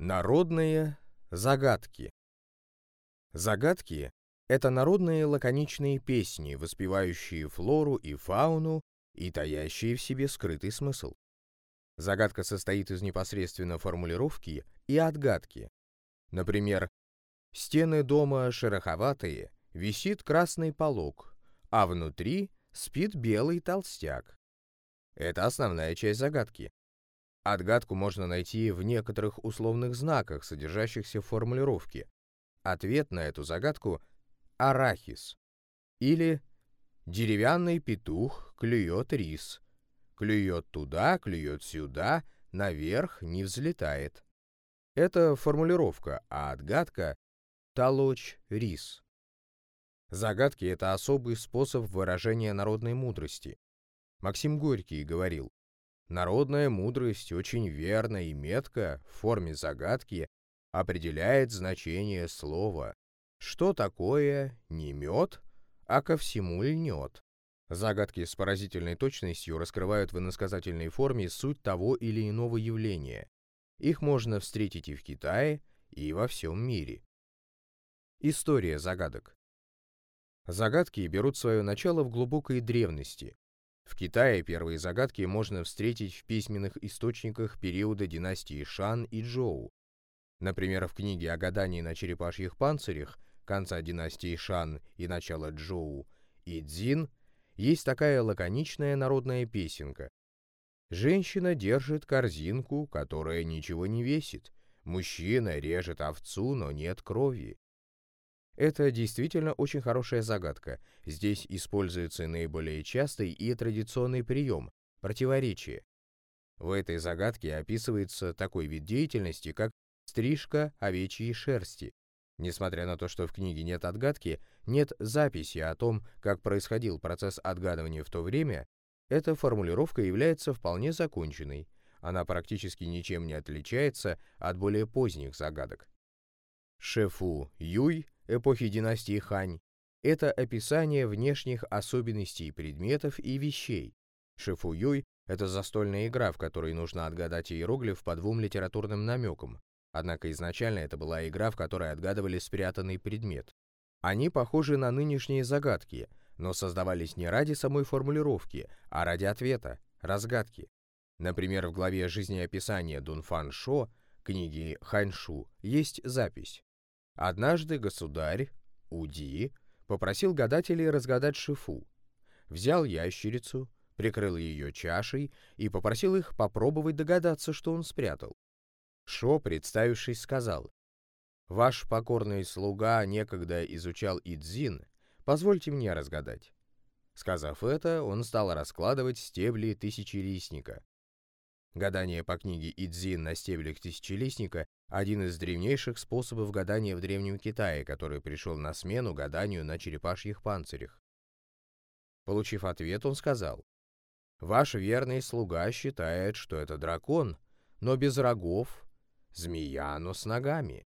Народные загадки Загадки — это народные лаконичные песни, воспевающие флору и фауну и таящие в себе скрытый смысл. Загадка состоит из непосредственно формулировки и отгадки. Например, «Стены дома шероховатые, висит красный полог, а внутри спит белый толстяк». Это основная часть загадки. Отгадку можно найти в некоторых условных знаках, содержащихся в формулировке. Ответ на эту загадку – арахис. Или деревянный петух клюет рис. Клюет туда, клюет сюда, наверх не взлетает. Это формулировка, а отгадка – толочь рис. Загадки – это особый способ выражения народной мудрости. Максим Горький говорил, Народная мудрость очень верно и метко в форме загадки определяет значение слова. Что такое не мед, а ко всему льнет? Загадки с поразительной точностью раскрывают в иносказательной форме суть того или иного явления. Их можно встретить и в Китае, и во всем мире. История загадок. Загадки берут свое начало в глубокой древности, в Китае первые загадки можно встретить в письменных источниках периода династии Шан и Джоу. Например, в книге о гадании на черепашьих панцирях конца династии Шан и начала Джоу и Цзин есть такая лаконичная народная песенка. Женщина держит корзинку, которая ничего не весит. Мужчина режет овцу, но нет крови. Это действительно очень хорошая загадка. Здесь используется наиболее частый и традиционный прием – противоречие. В этой загадке описывается такой вид деятельности, как стрижка овечьей шерсти. Несмотря на то, что в книге нет отгадки, нет записи о том, как происходил процесс отгадывания в то время, эта формулировка является вполне законченной. Она практически ничем не отличается от более поздних загадок. Шефу Юй эпохи династии Хань – это описание внешних особенностей предметов и вещей. Шифуюй – это застольная игра, в которой нужно отгадать иероглиф по двум литературным намекам. Однако изначально это была игра, в которой отгадывали спрятанный предмет. Они похожи на нынешние загадки, но создавались не ради самой формулировки, а ради ответа, разгадки. Например, в главе жизнеописания Дунфан Шо книги Ханьшу есть запись. Однажды государь, Уди, попросил гадателей разгадать шифу. Взял ящерицу, прикрыл ее чашей и попросил их попробовать догадаться, что он спрятал. Шо, представившись, сказал, «Ваш покорный слуга некогда изучал Идзин, позвольте мне разгадать». Сказав это, он стал раскладывать стебли тысячелистника. Гадание по книге Идзин на стеблях тысячелистника – один из древнейших способов гадания в Древнем Китае, который пришел на смену гаданию на черепашьих панцирях. Получив ответ, он сказал, «Ваш верный слуга считает, что это дракон, но без рогов, змея, но с ногами.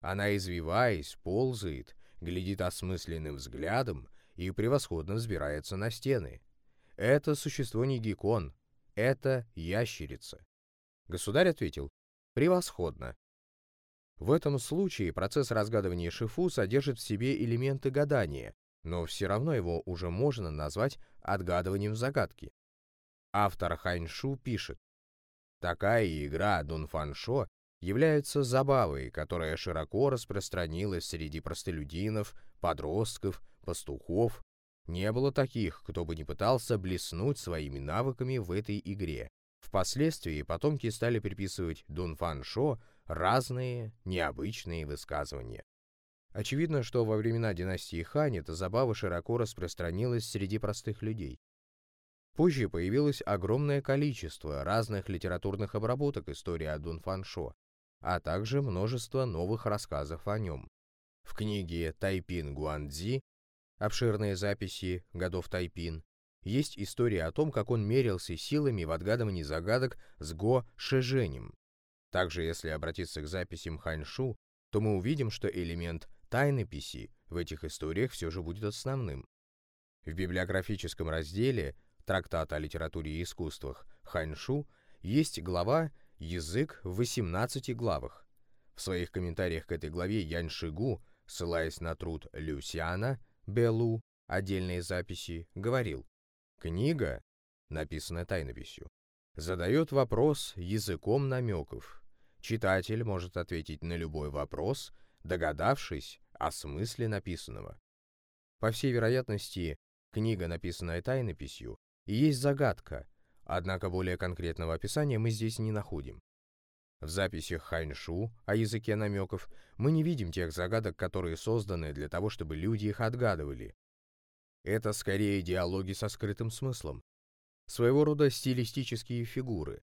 Она, извиваясь, ползает, глядит осмысленным взглядом и превосходно взбирается на стены. Это существо не геккон, это ящерица. Государь ответил, превосходно. В этом случае процесс разгадывания шифу содержит в себе элементы гадания, но все равно его уже можно назвать отгадыванием загадки. Автор Ханьшу пишет, Такая игра Дунфаншо является забавой, которая широко распространилась среди простолюдинов, подростков, пастухов не было таких, кто бы не пытался блеснуть своими навыками в этой игре. Впоследствии потомки стали приписывать Дун Фан Шо разные необычные высказывания. Очевидно, что во времена династии Хань эта забава широко распространилась среди простых людей. Позже появилось огромное количество разных литературных обработок истории о Дун Фан Шо, а также множество новых рассказов о нем. В книге Тайпин Гуанцзи обширные записи годов Тайпин, есть история о том, как он мерился силами в отгадывании загадок с Го Шеженем. Также, если обратиться к записям Ханьшу, то мы увидим, что элемент тайнописи в этих историях все же будет основным. В библиографическом разделе трактата о литературе и искусствах Ханьшу есть глава язык в 18 главах. В своих комментариях к этой главе Янь Шигу, ссылаясь на труд Люсиана, Белу, отдельные записи, говорил, «Книга, написанная тайнописью, задает вопрос языком намеков. Читатель может ответить на любой вопрос, догадавшись о смысле написанного. По всей вероятности, книга, написанная тайнописью, и есть загадка, однако более конкретного описания мы здесь не находим. В записях Ханьшу о языке намеков мы не видим тех загадок, которые созданы для того, чтобы люди их отгадывали. Это скорее диалоги со скрытым смыслом, своего рода стилистические фигуры.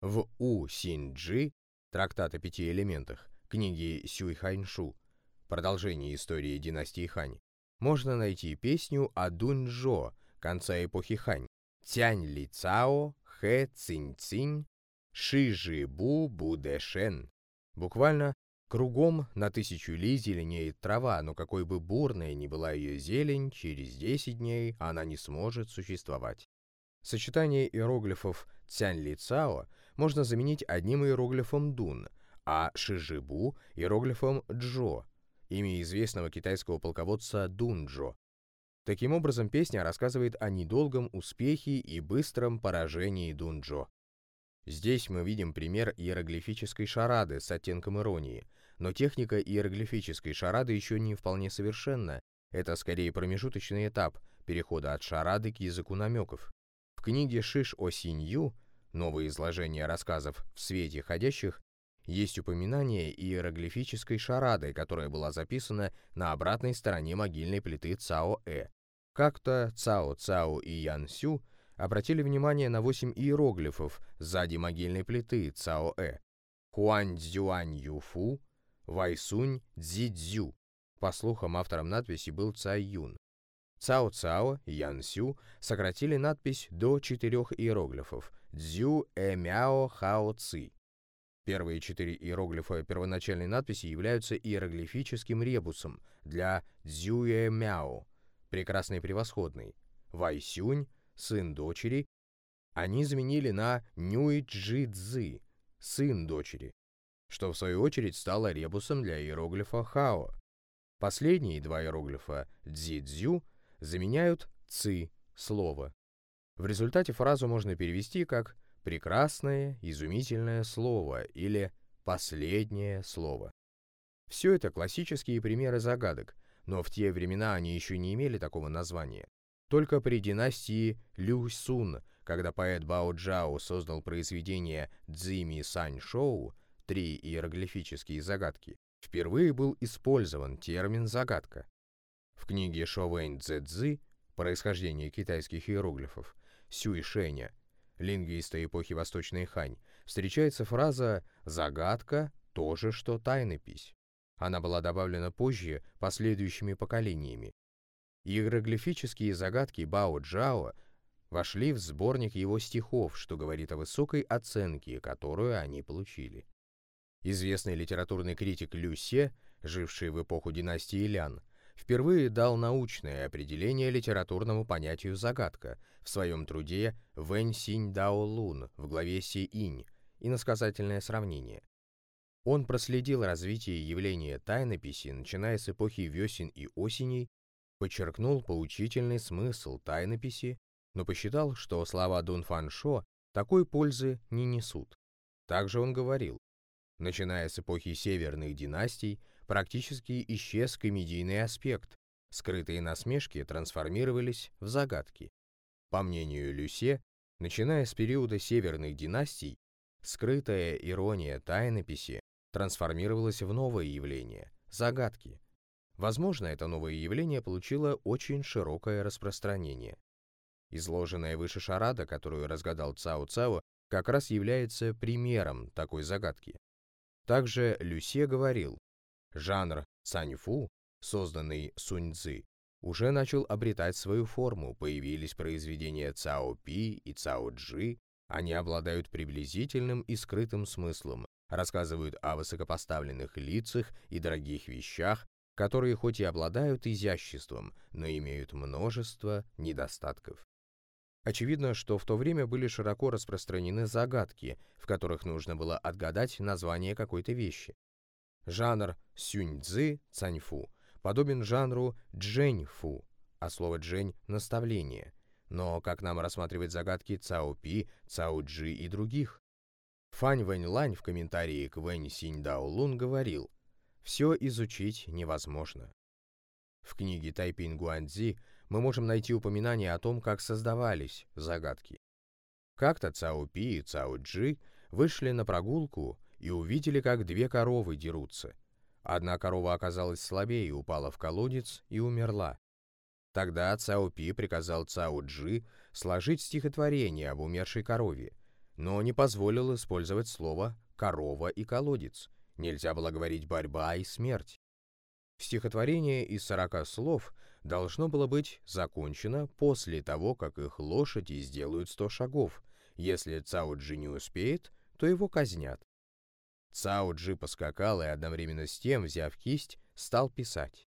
В У Синджи, трактат о пяти элементах, книги Сюй Ханьшу, продолжение истории династии Хань, можно найти песню о Дуньжо конца эпохи Хань, Тянь Ли Цао, Хэ Цинь Цинь, Ши Жи Бу Бу Дэ Шен. Буквально Кругом на тысячу ли зеленеет трава, но какой бы бурной ни была ее зелень, через 10 дней она не сможет существовать. Сочетание иероглифов «цянь ли цао» можно заменить одним иероглифом «дун», а «шижибу» — иероглифом «джо», имя известного китайского полководца Дунджо. Таким образом, песня рассказывает о недолгом успехе и быстром поражении Дунджо. Здесь мы видим пример иероглифической шарады с оттенком иронии, но техника иероглифической шарады еще не вполне совершенна, это скорее промежуточный этап перехода от шарады к языку намеков. В книге Шиш о Синью «Новое изложение рассказов в свете ходящих» есть упоминание иероглифической шарады, которая была записана на обратной стороне могильной плиты Цао-Э. Как-то Цао Цао и Ян Сю обратили внимание на восемь иероглифов сзади могильной плиты Цао-Э. Хуань Цзюань Юфу, Вайсунь Цзи Цзю. По слухам, автором надписи был Цай Юн. Цао Цао Ян Сю сократили надпись до четырех иероглифов «Дзю э мяо хао ци». Первые четыре иероглифа первоначальной надписи являются иероглифическим ребусом для «Дзю э мяо» — прекрасный превосходный. Вай Сюнь, сын дочери, они заменили на Цзы, сын дочери, что в свою очередь стало ребусом для иероглифа Хао. Последние два иероглифа Цзи-Дзю заменяют «ци» — слово. В результате фразу можно перевести как «прекрасное, изумительное слово» или «последнее слово». Все это классические примеры загадок, но в те времена они еще не имели такого названия. Только при династии Лю Сун, когда поэт Бао Джао создал произведение «Цзими Сань Шоу» «Три иероглифические загадки», впервые был использован термин «загадка». В книге Шовэнь Цзэцзы «Происхождение китайских иероглифов» Сюй Шэня, лингвиста эпохи Восточной Хань, встречается фраза «загадка – то же, что тайнопись». Она была добавлена позже последующими поколениями. Иероглифические загадки Бао Джао вошли в сборник его стихов, что говорит о высокой оценке, которую они получили. Известный литературный критик Лю Се, живший в эпоху династии Лян, впервые дал научное определение литературному понятию «загадка» в своем труде «Вэнь Синь Дао Лун» в главе Си Инь, иносказательное сравнение. Он проследил развитие явления тайнописи, начиная с эпохи весен и осеней, подчеркнул поучительный смысл тайнописи, но посчитал, что слова Дун Фан Шо такой пользы не несут. Также он говорил, начиная с эпохи северных династий, практически исчез комедийный аспект. Скрытые насмешки трансформировались в загадки. По мнению Люсе, начиная с периода северных династий, скрытая ирония тайнописи трансформировалась в новое явление – загадки. Возможно, это новое явление получило очень широкое распространение. Изложенная выше шарада, которую разгадал Цао Цао, как раз является примером такой загадки. Также Люсе говорил, Жанр саньфу, созданный Суньцзы, уже начал обретать свою форму, появились произведения Цао Пи и Цао Джи, они обладают приблизительным и скрытым смыслом, рассказывают о высокопоставленных лицах и дорогих вещах, которые хоть и обладают изяществом, но имеют множество недостатков. Очевидно, что в то время были широко распространены загадки, в которых нужно было отгадать название какой-то вещи. Жанр сюнь-цзы, цаньфу, подобен жанру джэньфу, а слово джэнь – наставление. Но как нам рассматривать загадки Цао Пи, Цао Джи и других? Фань Вэнь Лань в комментарии к Вэнь Синь Дао Лун говорил, «Все изучить невозможно». В книге Тайпин Гуанцзи мы можем найти упоминание о том, как создавались загадки. Как-то Цао Пи и Цао Джи вышли на прогулку и увидели, как две коровы дерутся. Одна корова оказалась слабее упала в колодец и умерла. Тогда Цао Пи приказал Цао Джи сложить стихотворение об умершей корове, но не позволил использовать слово «корова» и «колодец». Нельзя было говорить «борьба» и «смерть». Стихотворение из сорока слов должно было быть закончено после того, как их лошади сделают сто шагов. Если Цао Джи не успеет, то его казнят. Цао Джи поскакал и одновременно с тем, взяв кисть, стал писать.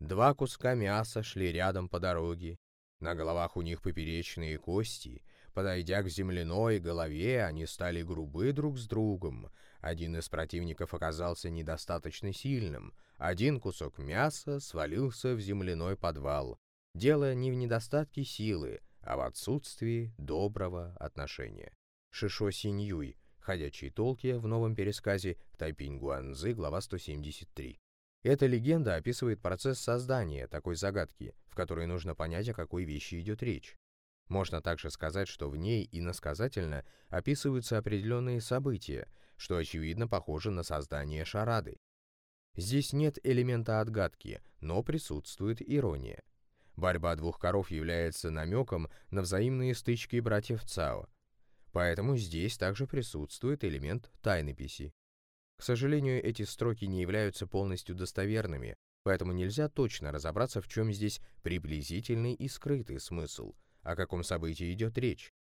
Два куска мяса шли рядом по дороге. На головах у них поперечные кости. Подойдя к земляной голове, они стали грубы друг с другом. Один из противников оказался недостаточно сильным, один кусок мяса свалился в земляной подвал. Дело не в недостатке силы, а в отсутствии доброго отношения. Шишо Синьюй. Ходячие толки в новом пересказе Тайпинь Гуанзы, глава 173. Эта легенда описывает процесс создания такой загадки, в которой нужно понять, о какой вещи идет речь. Можно также сказать, что в ней иносказательно описываются определенные события, что очевидно похоже на создание шарады. Здесь нет элемента отгадки, но присутствует ирония. Борьба двух коров является намеком на взаимные стычки братьев Цао. Поэтому здесь также присутствует элемент тайнописи. К сожалению, эти строки не являются полностью достоверными, поэтому нельзя точно разобраться, в чем здесь приблизительный и скрытый смысл, о каком событии идет речь.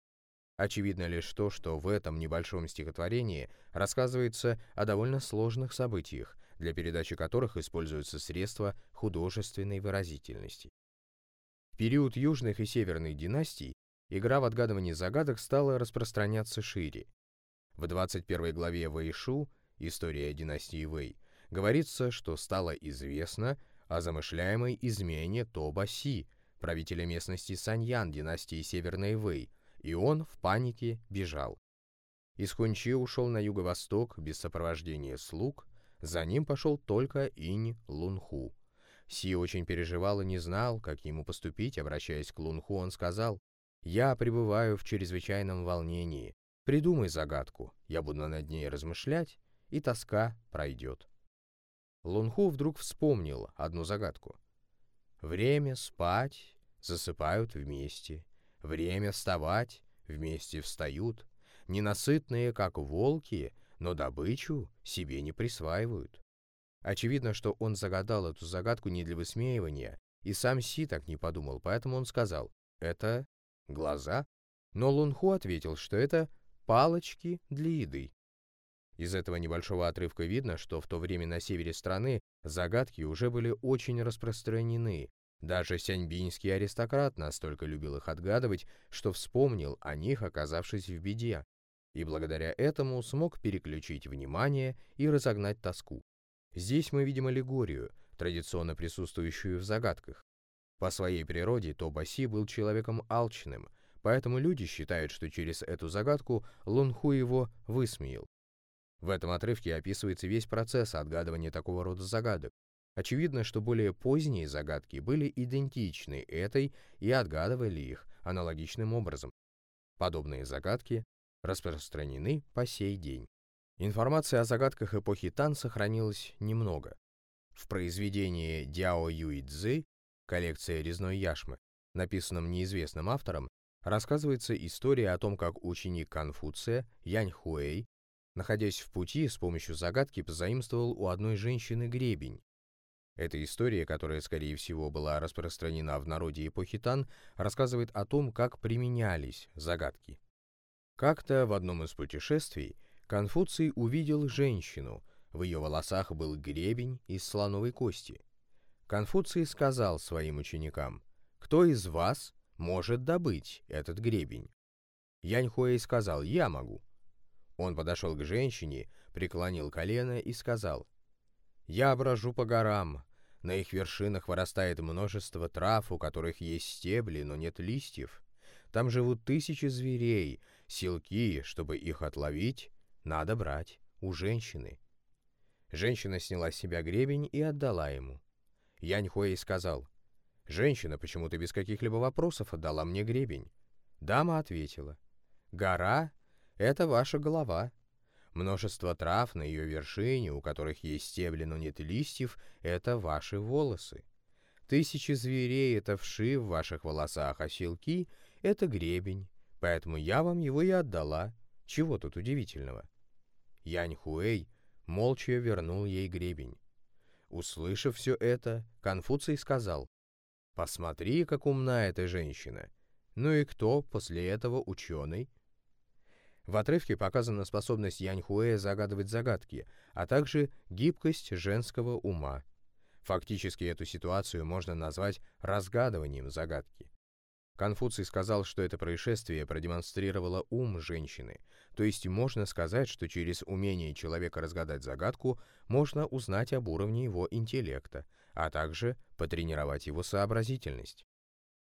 Очевидно лишь то, что в этом небольшом стихотворении рассказывается о довольно сложных событиях, для передачи которых используются средства художественной выразительности. В период южных и северных династий игра в отгадывание загадок стала распространяться шире. В 21 главе Вэйшу «История династии Вэй» говорится, что стало известно о замышляемой измене Тоба Си, правителя местности Саньян династии Северной Вэй, и он в панике бежал. Из Хунчи ушел на юго-восток без сопровождения слуг за ним пошел только Инь Лунху. Си очень переживал и не знал, как ему поступить. Обращаясь к Лунху, он сказал, «Я пребываю в чрезвычайном волнении. Придумай загадку, я буду над ней размышлять, и тоска пройдет». Лунху вдруг вспомнил одну загадку. «Время спать, засыпают вместе. Время вставать, вместе встают. Ненасытные, как волки, но добычу себе не присваивают. Очевидно, что он загадал эту загадку не для высмеивания, и сам Си так не подумал, поэтому он сказал «это глаза?». Но Лунху ответил, что это палочки для еды. Из этого небольшого отрывка видно, что в то время на севере страны загадки уже были очень распространены. Даже сяньбинский аристократ настолько любил их отгадывать, что вспомнил о них, оказавшись в беде и благодаря этому смог переключить внимание и разогнать тоску. Здесь мы видим аллегорию, традиционно присутствующую в загадках. По своей природе Тобаси был человеком алчным, поэтому люди считают, что через эту загадку Лунху его высмеял. В этом отрывке описывается весь процесс отгадывания такого рода загадок. Очевидно, что более поздние загадки были идентичны этой и отгадывали их аналогичным образом. Подобные загадки распространены по сей день. Информации о загадках эпохи Тан сохранилось немного. В произведении Дяо Юй Цзы «Коллекция резной яшмы», написанном неизвестным автором, рассказывается история о том, как ученик Конфуция Янь Хуэй, находясь в пути, с помощью загадки позаимствовал у одной женщины гребень. Эта история, которая, скорее всего, была распространена в народе эпохи Тан, рассказывает о том, как применялись загадки. Как-то в одном из путешествий Конфуций увидел женщину, в ее волосах был гребень из слоновой кости. Конфуций сказал своим ученикам, «Кто из вас может добыть этот гребень? Яньхуэй сказал, я могу. Он подошел к женщине, преклонил колено и сказал, «Я брожу по горам, на их вершинах вырастает множество трав, у которых есть стебли, но нет листьев. Там живут тысячи зверей, силки, чтобы их отловить, надо брать у женщины». Женщина сняла с себя гребень и отдала ему. Янь Хуэй сказал, «Женщина почему-то без каких-либо вопросов отдала мне гребень». Дама ответила, «Гора — это ваша голова. Множество трав на ее вершине, у которых есть стебли, но нет листьев, — это ваши волосы. Тысячи зверей — это вши в ваших волосах, а селки — это гребень, поэтому я вам его и отдала. Чего тут удивительного?» Янь Хуэй молча вернул ей гребень. Услышав все это, Конфуций сказал, «Посмотри, как умна эта женщина. Ну и кто после этого ученый?» В отрывке показана способность Яньхуэя загадывать загадки, а также гибкость женского ума. Фактически эту ситуацию можно назвать разгадыванием загадки. Конфуций сказал, что это происшествие продемонстрировало ум женщины, то есть можно сказать, что через умение человека разгадать загадку можно узнать об уровне его интеллекта, а также потренировать его сообразительность.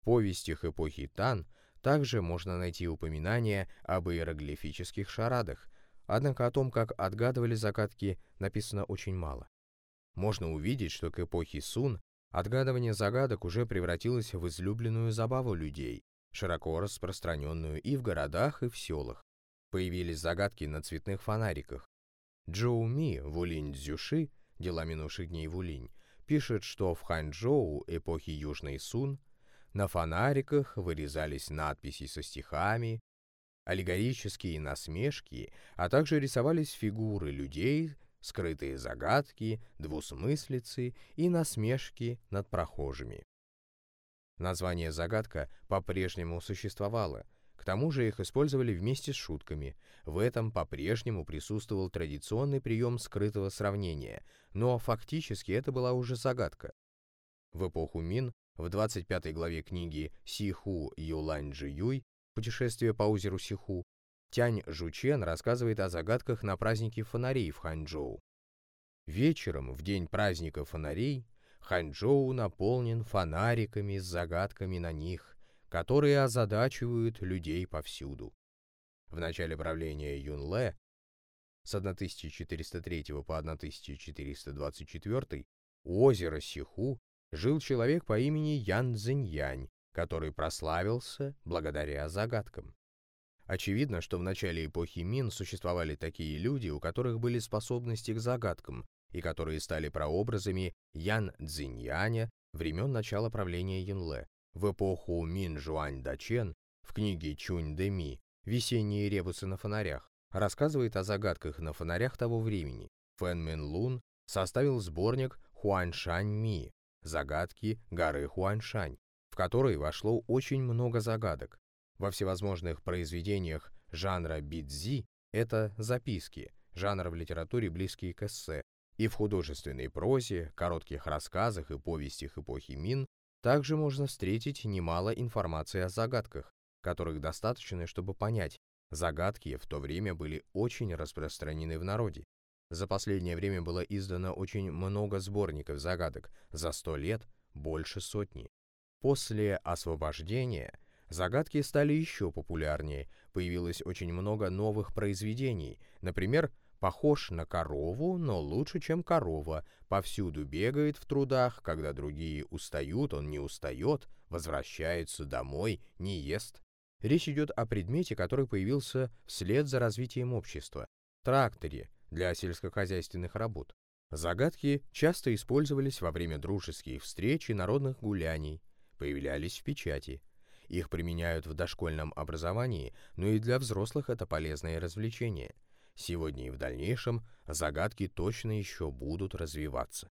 В повестях эпохи Тан также можно найти упоминания об иероглифических шарадах, однако о том, как отгадывали загадки, написано очень мало. Можно увидеть, что к эпохе Сун Отгадывание загадок уже превратилось в излюбленную забаву людей, широко распространенную и в городах, и в селах. Появились загадки на цветных фонариках. Джоу Ми в Улинь-Дзюши, дела минувших дней в Улинь, пишет, что в Ханчжоу эпохи Южной Сун на фонариках вырезались надписи со стихами, аллегорические насмешки, а также рисовались фигуры людей скрытые загадки, двусмыслицы и насмешки над прохожими. Название «загадка» по-прежнему существовало, к тому же их использовали вместе с шутками. В этом по-прежнему присутствовал традиционный прием скрытого сравнения, но фактически это была уже загадка. В эпоху Мин, в 25 главе книги Сиху Юлань Джи Юй «Путешествие по озеру Сиху» Тянь Жучен рассказывает о загадках на празднике фонарей в Ханчжоу. Вечером, в день праздника фонарей, Ханчжоу наполнен фонариками с загадками на них, которые озадачивают людей повсюду. В начале правления Юнле с 1403 по 1424 у озера Сиху жил человек по имени Ян Цзиньянь, который прославился благодаря загадкам. Очевидно, что в начале эпохи Мин существовали такие люди, у которых были способности к загадкам, и которые стали прообразами Ян Цзиньяня времен начала правления Юнле. В эпоху Мин Жуань Дачен в книге Чунь Дэми «Весенние ребусы на фонарях» рассказывает о загадках на фонарях того времени. Фэн Мин Лун составил сборник Хуаншань Ми «Загадки горы Хуаншань», в который вошло очень много загадок. Во всевозможных произведениях жанра бидзи это записки, жанр в литературе близкий к эссе, и в художественной прозе, коротких рассказах и повестях эпохи Мин также можно встретить немало информации о загадках, которых достаточно, чтобы понять, загадки в то время были очень распространены в народе. За последнее время было издано очень много сборников загадок, за сто лет больше сотни. После освобождения Загадки стали еще популярнее, появилось очень много новых произведений, например, «Похож на корову, но лучше, чем корова, повсюду бегает в трудах, когда другие устают, он не устает, возвращается домой, не ест». Речь идет о предмете, который появился вслед за развитием общества – тракторе для сельскохозяйственных работ. Загадки часто использовались во время дружеских встреч и народных гуляний, появлялись в печати – их применяют в дошкольном образовании, но и для взрослых это полезное развлечение. Сегодня и в дальнейшем загадки точно еще будут развиваться.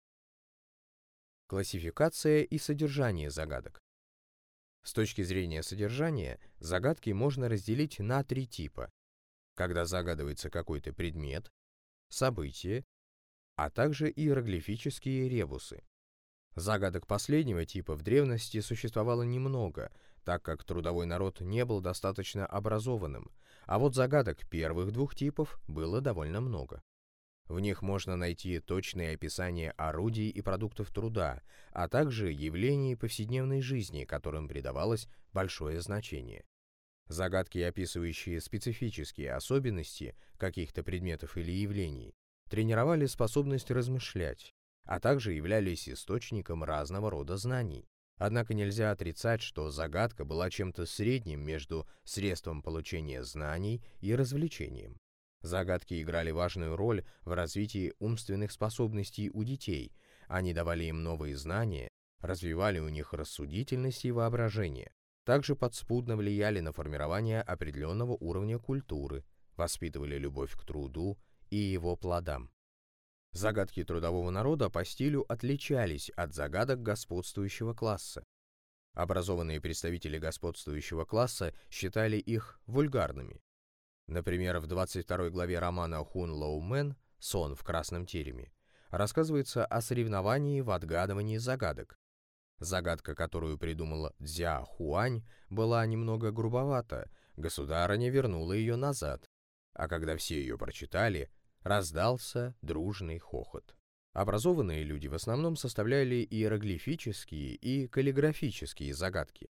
Классификация и содержание загадок. С точки зрения содержания, загадки можно разделить на три типа. Когда загадывается какой-то предмет, событие, а также иероглифические ребусы. Загадок последнего типа в древности существовало немного, так как трудовой народ не был достаточно образованным, а вот загадок первых двух типов было довольно много. В них можно найти точные описания орудий и продуктов труда, а также явлений повседневной жизни, которым придавалось большое значение. Загадки, описывающие специфические особенности каких-то предметов или явлений, тренировали способность размышлять, а также являлись источником разного рода знаний. Однако нельзя отрицать, что загадка была чем-то средним между средством получения знаний и развлечением. Загадки играли важную роль в развитии умственных способностей у детей, они давали им новые знания, развивали у них рассудительность и воображение, также подспудно влияли на формирование определенного уровня культуры, воспитывали любовь к труду и его плодам. Загадки трудового народа по стилю отличались от загадок господствующего класса. Образованные представители господствующего класса считали их вульгарными. Например, в 22 главе романа Хун Лоу Мэн «Сон в красном тереме» рассказывается о соревновании в отгадывании загадок. Загадка, которую придумала Дзя Хуань, была немного грубовата, государыня вернула ее назад, а когда все ее прочитали, Раздался дружный хохот. Образованные люди в основном составляли иероглифические и каллиграфические загадки.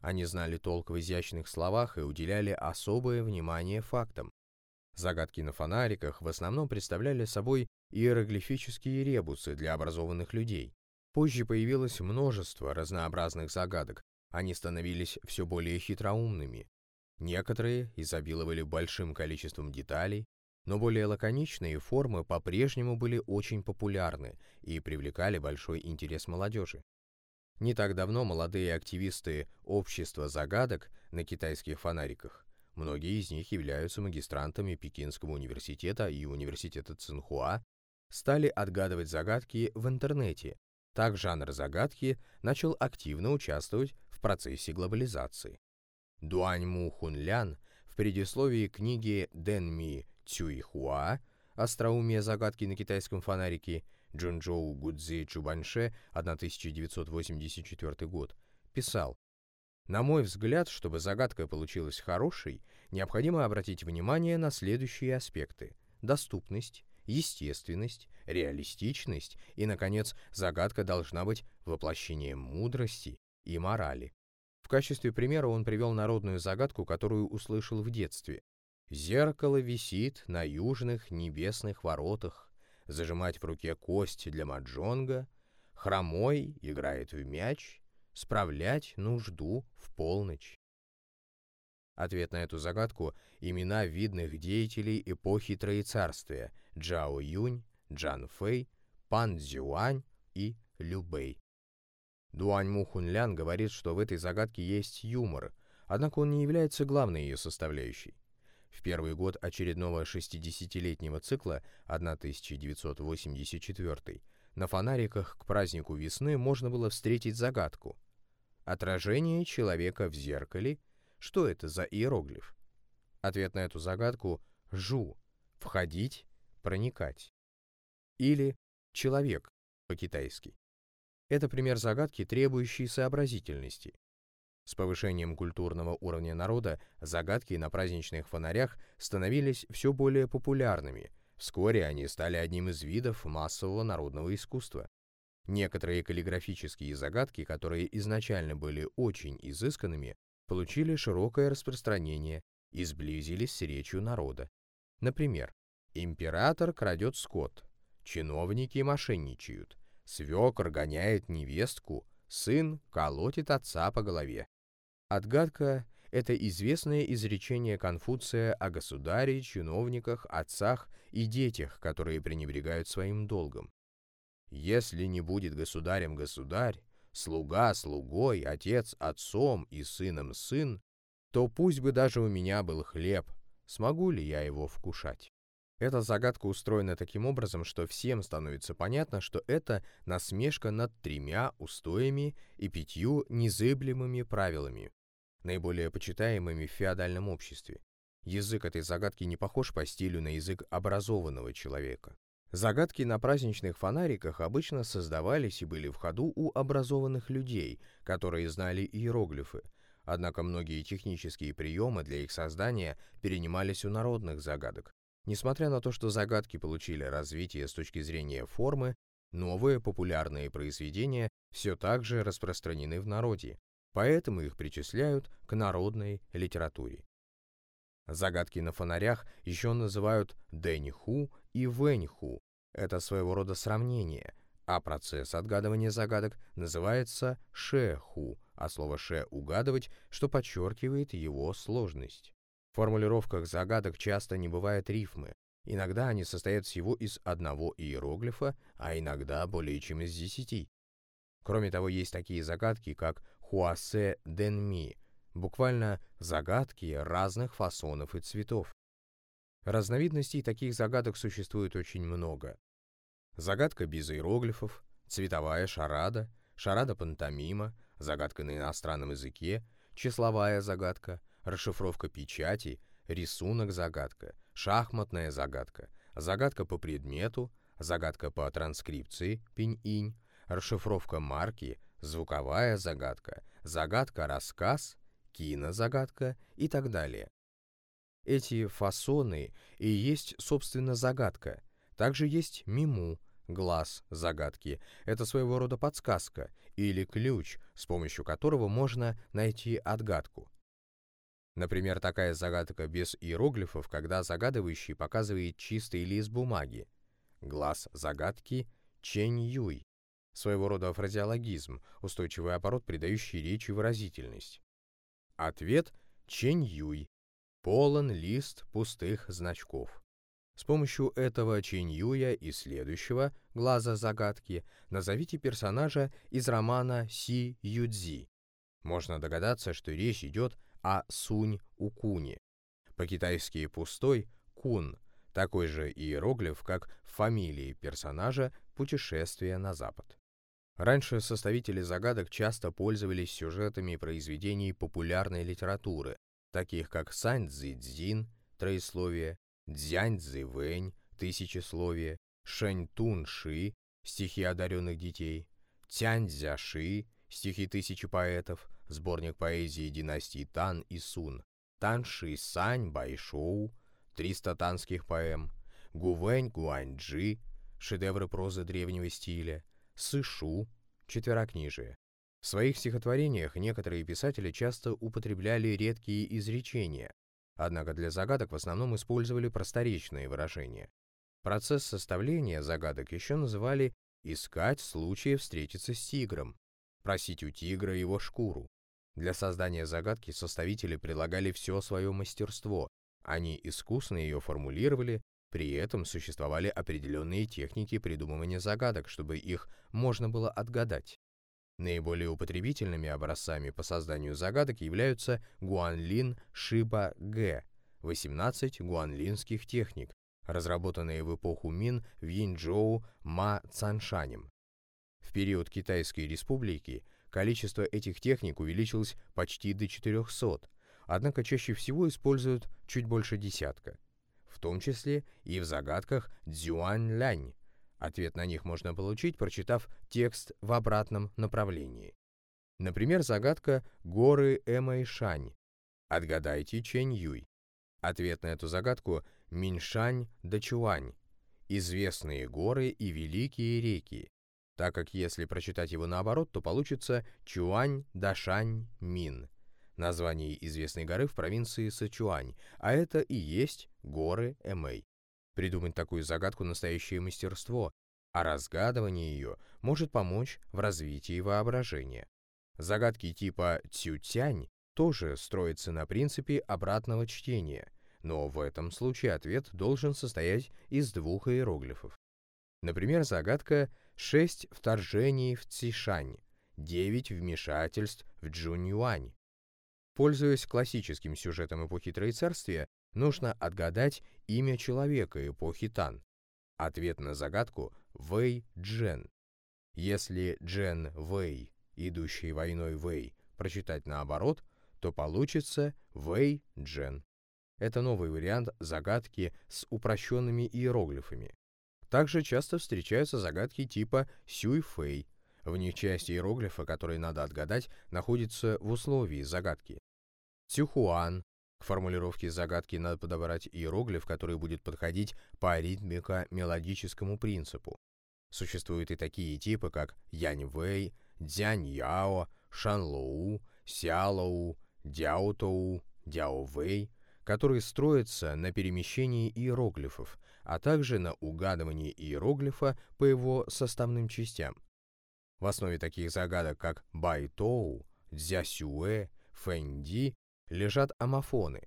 Они знали толк в изящных словах и уделяли особое внимание фактам. Загадки на фонариках в основном представляли собой иероглифические ребусы для образованных людей. Позже появилось множество разнообразных загадок, они становились все более хитроумными. Некоторые изобиловали большим количеством деталей, но более лаконичные формы по-прежнему были очень популярны и привлекали большой интерес молодежи. Не так давно молодые активисты общества загадок на китайских фонариках, многие из них являются магистрантами Пекинского университета и университета Цинхуа, стали отгадывать загадки в интернете. Так жанр загадки начал активно участвовать в процессе глобализации. Дуань Му Хун Лян в предисловии книги Дэн Ми Цюйхуа, остроумие загадки на китайском фонарике, Джунчжоу Гудзи Чубаньше, 1984 год, писал, «На мой взгляд, чтобы загадка получилась хорошей, необходимо обратить внимание на следующие аспекты – доступность, естественность, реалистичность и, наконец, загадка должна быть воплощением мудрости и морали. В качестве примера он привел народную загадку, которую услышал в детстве. Зеркало висит на южных небесных воротах, зажимать в руке кость для маджонга, хромой играет в мяч, справлять нужду в полночь. Ответ на эту загадку – имена видных деятелей эпохи Троецарствия – Джао Юнь, Джан Фэй, Пан Цзюань и Лю Бэй. Дуань Му Хунлян говорит, что в этой загадке есть юмор, однако он не является главной ее составляющей. В первый год очередного 60-летнего цикла 1984 на фонариках к празднику весны можно было встретить загадку. Отражение человека в зеркале. Что это за иероглиф? Ответ на эту загадку – «жу» – «входить», «проникать». Или «человек» по-китайски. Это пример загадки, требующей сообразительности. С повышением культурного уровня народа загадки на праздничных фонарях становились все более популярными. Вскоре они стали одним из видов массового народного искусства. Некоторые каллиграфические загадки, которые изначально были очень изысканными, получили широкое распространение и сблизились с речью народа. Например, император крадет скот, чиновники мошенничают, свекр гоняет невестку, сын колотит отца по голове. Отгадка – это известное изречение Конфуция о государе, чиновниках, отцах и детях, которые пренебрегают своим долгом. Если не будет государем государь, слуга слугой, отец отцом и сыном сын, то пусть бы даже у меня был хлеб, смогу ли я его вкушать? Эта загадка устроена таким образом, что всем становится понятно, что это насмешка над тремя устоями и пятью незыблемыми правилами, наиболее почитаемыми в феодальном обществе. Язык этой загадки не похож по стилю на язык образованного человека. Загадки на праздничных фонариках обычно создавались и были в ходу у образованных людей, которые знали иероглифы, однако многие технические приемы для их создания перенимались у народных загадок. Несмотря на то, что загадки получили развитие с точки зрения формы, новые популярные произведения все так же распространены в народе, поэтому их причисляют к народной литературе. Загадки на фонарях еще называют Дэньху и Вэньху. Это своего рода сравнение, а процесс отгадывания загадок называется Шэху, а слово «ше» — «угадывать», что подчеркивает его сложность. В формулировках загадок часто не бывает рифмы. Иногда они состоят всего из одного иероглифа, а иногда более чем из десяти. Кроме того, есть такие загадки, как «хуасе денми», буквально загадки разных фасонов и цветов. Разновидностей таких загадок существует очень много. Загадка без иероглифов, цветовая шарада, шарада-пантомима, загадка на иностранном языке, числовая загадка, расшифровка печати, рисунок-загадка, шахматная загадка, загадка по предмету, загадка по транскрипции, пинь-инь, расшифровка марки, звуковая загадка, загадка-рассказ, кинозагадка и так далее. Эти фасоны и есть, собственно, загадка. Также есть миму, глаз загадки. Это своего рода подсказка или ключ, с помощью которого можно найти отгадку. Например, такая загадка без иероглифов, когда загадывающий показывает чистый лист бумаги. Глаз загадки Чэнь Юй. Своего рода фразеологизм, устойчивый оборот, придающий речи выразительность. Ответ Чэнь Юй. Полон лист пустых значков. С помощью этого Чиньюя и следующего глаза загадки назовите персонажа из романа Си Юдзи. Можно догадаться, что речь идет о Сунь Укуне. По-китайски «пустой» — «кун», такой же иероглиф, как фамилии персонажа «Путешествие на запад». Раньше составители загадок часто пользовались сюжетами произведений популярной литературы, таких как Сань Цзи Цзин, троисловие, Дзянь Цзи Вэнь, тысячесловие, Шэнь Тун Ши, стихи одаренных детей, Тянь Цзя Ши, стихи тысячи поэтов, сборник поэзии династии Тан и Сун, Тан Ши Сань Байшоу, 300 танских поэм, Гувэнь Гуаньджи, шедевры прозы древнего стиля, Сышу, четверокнижие. В своих стихотворениях некоторые писатели часто употребляли редкие изречения, однако для загадок в основном использовали просторечные выражения. Процесс составления загадок еще называли «искать случая встретиться с тигром», «просить у тигра его шкуру». Для создания загадки составители прилагали все свое мастерство, они искусно ее формулировали, при этом существовали определенные техники придумывания загадок, чтобы их можно было отгадать. Наиболее употребительными образцами по созданию загадок являются Гуанлин Шиба Г, 18 гуанлинских техник, разработанные в эпоху Мин в Янчжоу Ма Цаншанем. В период Китайской республики количество этих техник увеличилось почти до 400, однако чаще всего используют чуть больше десятка, в том числе и в загадках Цзюань-Лянь, Ответ на них можно получить, прочитав текст в обратном направлении. Например, загадка «Горы Эмэйшань». Отгадайте Чэнь Юй. Ответ на эту загадку Миншань Дачуань. Известные горы и великие реки. Так как если прочитать его наоборот, то получится Чуань Дашань Мин. Название известной горы в провинции Сычуань, а это и есть горы Эмэй. Придумать такую загадку – настоящее мастерство, а разгадывание ее может помочь в развитии воображения. Загадки типа «тютянь» тоже строятся на принципе обратного чтения, но в этом случае ответ должен состоять из двух иероглифов. Например, загадка «шесть вторжений в Цишань», «девять вмешательств в Джуньюань». Пользуясь классическим сюжетом эпохи Троецарствия, нужно отгадать имя человека эпохи Тан. Ответ на загадку – Вэй Джен. Если Джен Вэй, идущий войной Вэй, прочитать наоборот, то получится Вэй Джен. Это новый вариант загадки с упрощенными иероглифами. Также часто встречаются загадки типа Сюй Фэй. В них часть иероглифа, которые надо отгадать, находится в условии загадки. Цюхуан. К формулировке загадки надо подобрать иероглиф, который будет подходить по ритмико-мелодическому принципу. Существуют и такие типы, как Яньвэй, Дзяньяо, Шанлоу, Сялоу, Дяотоу, Дяовэй, которые строятся на перемещении иероглифов, а также на угадывании иероглифа по его составным частям. В основе таких загадок, как Байтоу, Дзясюэ, Фэнди, лежат амофоны.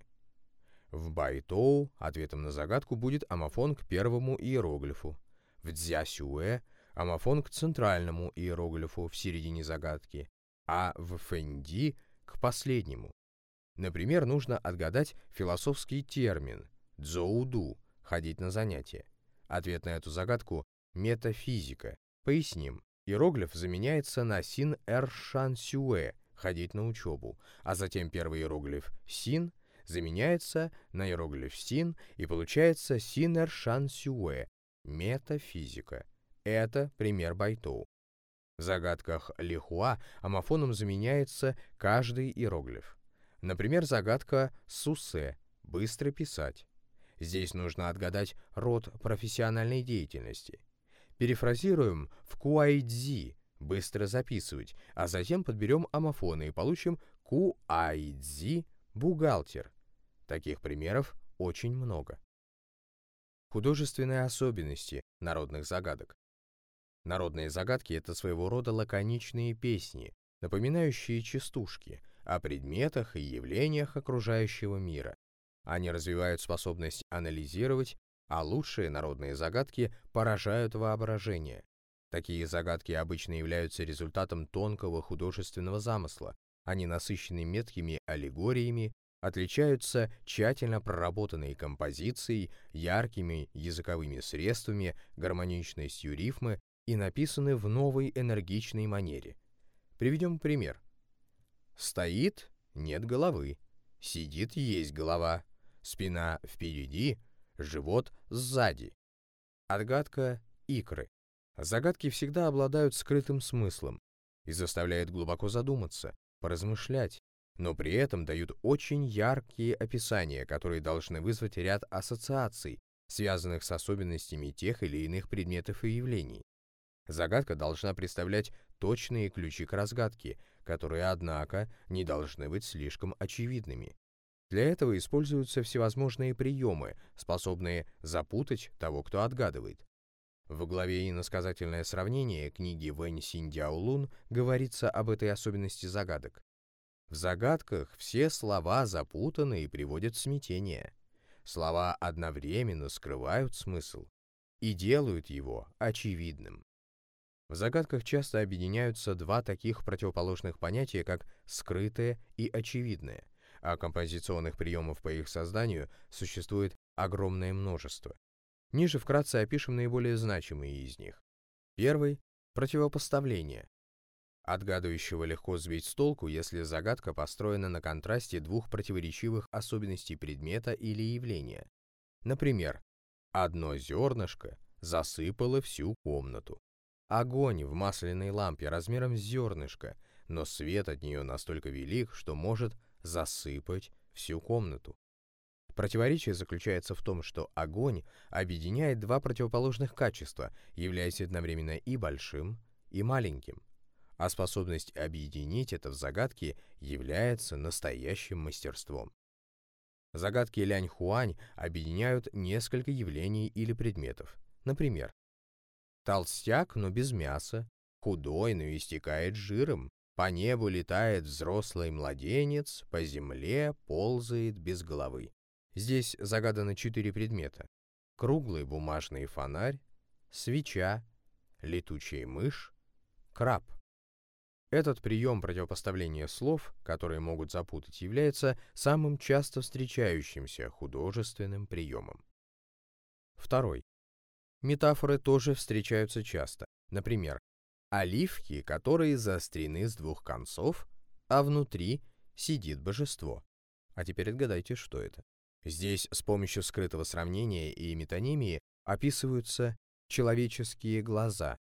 В Байтоу ответом на загадку будет амофон к первому иероглифу. В Дзясюэ амофон к центральному иероглифу в середине загадки, а в Фэнди к последнему. Например, нужно отгадать философский термин «дзоуду» — «ходить на занятия». Ответ на эту загадку — метафизика. Поясним. Иероглиф заменяется на син эр шан сюэ — «ходить на учебу», а затем первый иероглиф «син» заменяется на иероглиф «син» и получается «син эр шан сюэ» — метафизика. Это пример Байтоу. В загадках Лихуа амофоном заменяется каждый иероглиф. Например, загадка «Сусе» — «быстро писать». Здесь нужно отгадать род профессиональной деятельности. Перефразируем в «куайдзи» — «быстро записывать», а затем подберем амофоны и получим «куайдзи» — «бухгалтер». Таких примеров очень много. Художественные особенности народных загадок. Народные загадки — это своего рода лаконичные песни, напоминающие частушки — о предметах и явлениях окружающего мира. Они развивают способность анализировать, а лучшие народные загадки поражают воображение. Такие загадки обычно являются результатом тонкого художественного замысла. Они насыщены меткими аллегориями, отличаются тщательно проработанной композицией, яркими языковыми средствами, гармоничностью рифмы и написаны в новой энергичной манере. Приведем пример. Стоит — нет головы. Сидит — есть голова. Спина впереди, живот сзади. Отгадка икры. Загадки всегда обладают скрытым смыслом и заставляют глубоко задуматься, поразмышлять, но при этом дают очень яркие описания, которые должны вызвать ряд ассоциаций, связанных с особенностями тех или иных предметов и явлений. Загадка должна представлять точные ключи к разгадке, которые, однако, не должны быть слишком очевидными. Для этого используются всевозможные приемы, способные запутать того, кто отгадывает. В главе «Иносказательное сравнение» книги Вэнь Синдяолун говорится об этой особенности загадок. В загадках все слова запутаны и приводят в смятение. Слова одновременно скрывают смысл и делают его очевидным. В загадках часто объединяются два таких противоположных понятия, как «скрытое» и «очевидное», а композиционных приемов по их созданию существует огромное множество. Ниже вкратце опишем наиболее значимые из них. Первый — противопоставление. Отгадывающего легко сбить с толку, если загадка построена на контрасте двух противоречивых особенностей предмета или явления. Например, одно зернышко засыпало всю комнату. Огонь в масляной лампе размером с зернышко, но свет от нее настолько велик, что может засыпать всю комнату. Противоречие заключается в том, что огонь объединяет два противоположных качества, являясь одновременно и большим, и маленьким. А способность объединить это в загадке является настоящим мастерством. Загадки Лянь-Хуань объединяют несколько явлений или предметов. Например, Толстяк, но без мяса, худой, но истекает жиром. По небу летает взрослый младенец, по земле ползает без головы. Здесь загаданы четыре предмета. Круглый бумажный фонарь, свеча, летучая мышь, краб. Этот прием противопоставления слов, которые могут запутать, является самым часто встречающимся художественным приемом. Второй. Метафоры тоже встречаются часто. Например, оливки, которые заострены с двух концов, а внутри сидит божество. А теперь отгадайте, что это. Здесь с помощью скрытого сравнения и метонимии описываются человеческие глаза.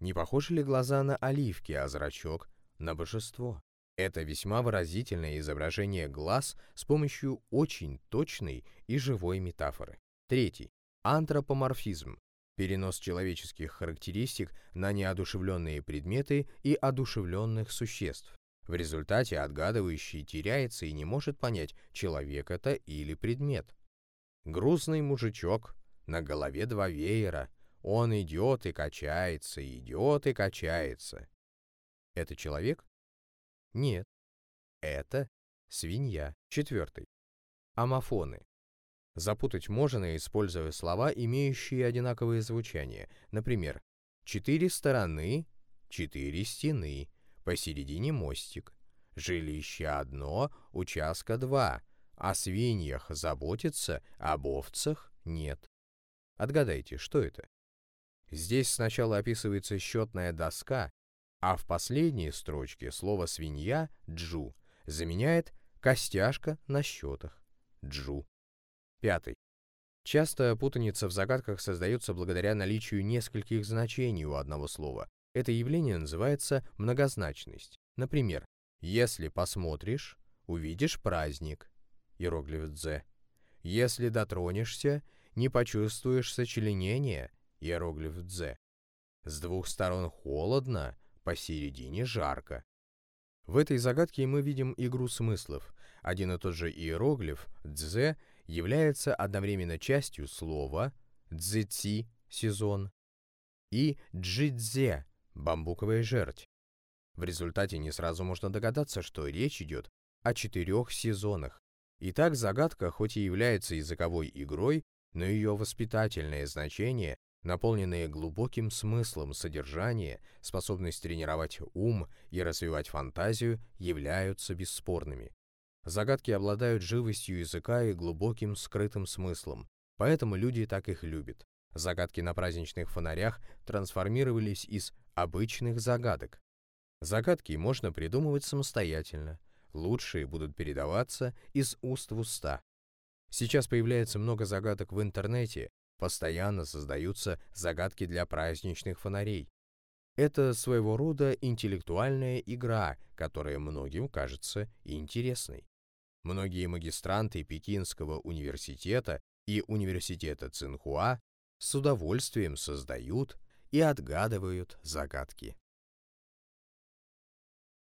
Не похожи ли глаза на оливки, а зрачок — на божество? Это весьма выразительное изображение глаз с помощью очень точной и живой метафоры. Третий. Антропоморфизм. Перенос человеческих характеристик на неодушевленные предметы и одушевленных существ. В результате отгадывающий теряется и не может понять, человек это или предмет. Грустный мужичок, на голове два веера, он идет и качается, идет и качается. Это человек? Нет. Это свинья. Четвертый. Амофоны. Запутать можно, используя слова, имеющие одинаковое звучание. Например, четыре стороны, четыре стены, посередине мостик. Жилище одно, участка два. О свиньях заботится, об овцах нет. Отгадайте, что это? Здесь сначала описывается счетная доска, а в последней строчке слово «свинья» «джу» заменяет «костяшка на счетах» «джу». Пятый. Часто путаница в загадках создается благодаря наличию нескольких значений у одного слова. Это явление называется многозначность. Например, «если посмотришь, увидишь праздник» иероглиф «дзе». «Если дотронешься, не почувствуешь сочленения» иероглиф «дзе». С двух сторон холодно, посередине жарко. В этой загадке мы видим игру смыслов. Один и тот же иероглиф «дзе» является одновременно частью слова «дзэци» — сезон и «джидзе» — бамбуковая жерть. В результате не сразу можно догадаться, что речь идет о четырех сезонах. Итак, загадка хоть и является языковой игрой, но ее воспитательное значение наполненные глубоким смыслом содержания, способность тренировать ум и развивать фантазию, являются бесспорными. Загадки обладают живостью языка и глубоким скрытым смыслом, поэтому люди так их любят. Загадки на праздничных фонарях трансформировались из обычных загадок. Загадки можно придумывать самостоятельно, лучшие будут передаваться из уст в уста. Сейчас появляется много загадок в интернете, Постоянно создаются загадки для праздничных фонарей. Это своего рода интеллектуальная игра, которая многим кажется интересной. Многие магистранты Пекинского университета и университета Цинхуа с удовольствием создают и отгадывают загадки.